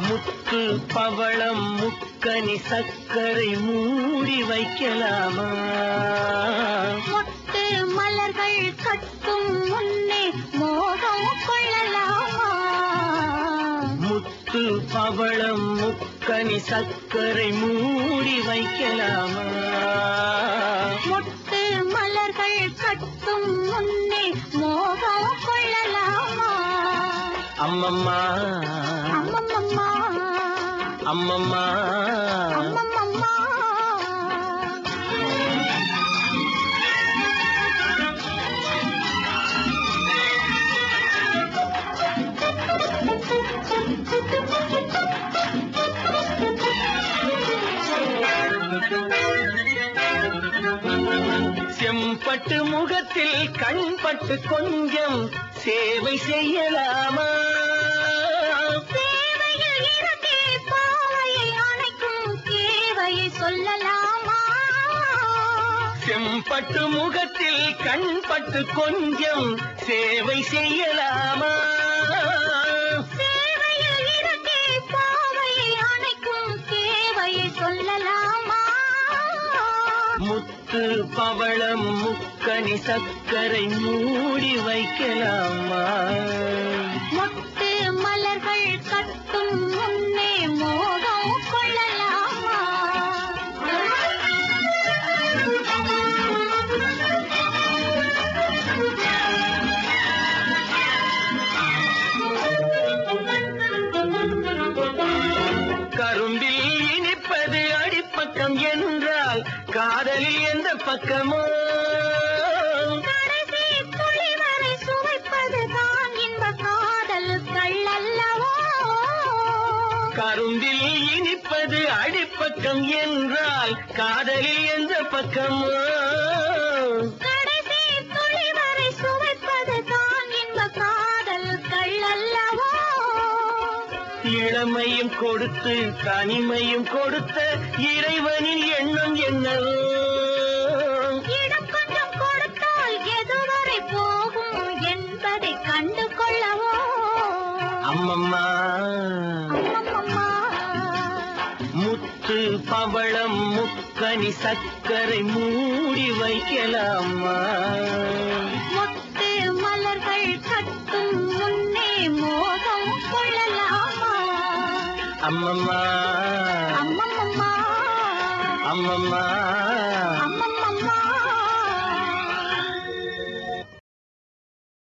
முத்து பவளம் முக்கனி சக்கரை மூடி வைக்கலாமா? மொட்டு மலர்கள் கட்டும் முன்னே மோகம் முத்து பவளம் முக்கனி சர்க்கரை மூடி வைக்கலாமா? மொட்டு மலர்கள் கட்டும் முன்னே மோகம் கொள்ளலாமா? அம்மம்மா. அம்மம்மம்மா அம்மம்மா. அம்மம்மம்மா செம்பட்டு முகத்தில் கண்பட்டு கொஞ்சம் சேவை செய்யலாமா? சொல்லலாமா? செம்பட்டு முகத்தில் கண்பட்டு கொஞ்சம் சேவை செய்யலாமா? முத்து பவளம் முக்கணி சக்கரை மூடி வைக்கலாமா? காதலில் எந்த பக்கமோ? காதல் கரும்பில் இனிப்பது அடிப்பக்கம் என்றால் காதலில் எந்த பக்கமோ? இளமையும் கொடுத்து தனிமையும் கொடுத்த இறைவனின் எண்ணம் என்னவோ? இடம் கொஞ்சம் கொடுத்தால் எதுவரை போகும் என்பதை கண்டு கொள்ளவோ அம்மம்மா. முத்து பவளம் முக்கனி சர்க்கரை மூடி வைக்கலாமா அம்மம்மா அம்மம்மம்மா அம்மம்மா அம்மம்மம்மா